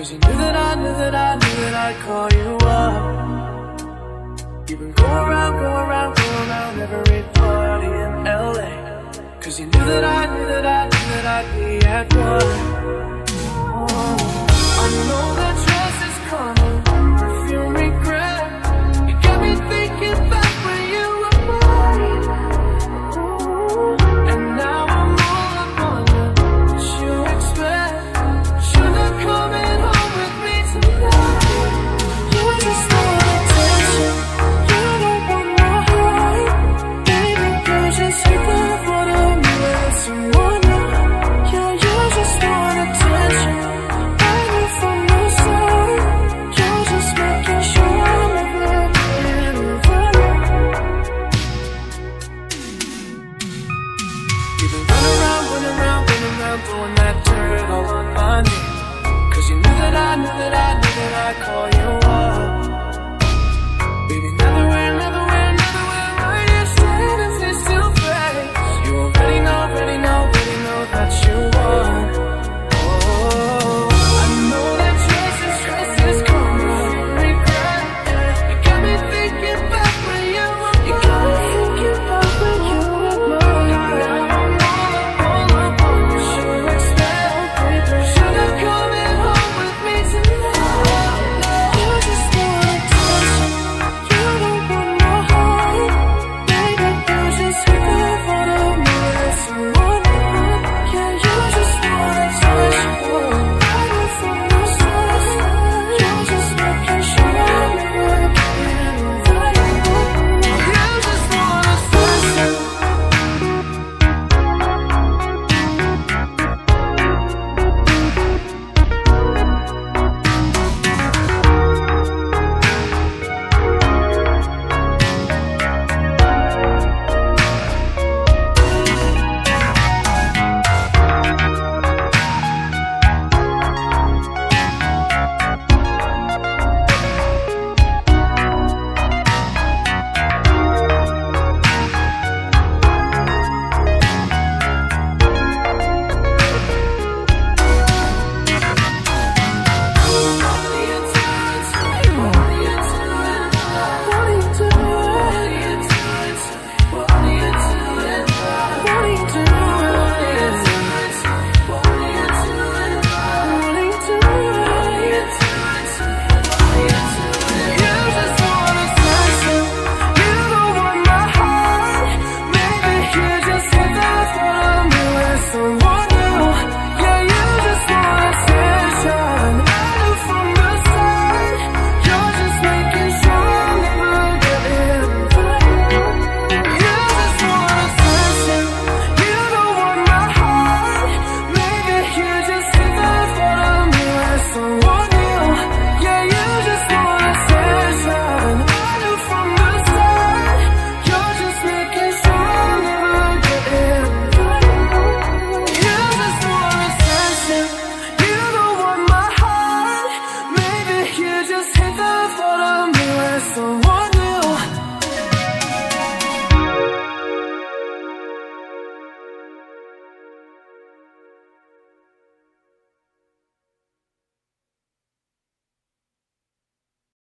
Cause you knew that I knew that I knew that I'd call you up. You'd go around, go around, go around every party in LA. Cause you knew that I knew that I knew that I'd be at one. call you.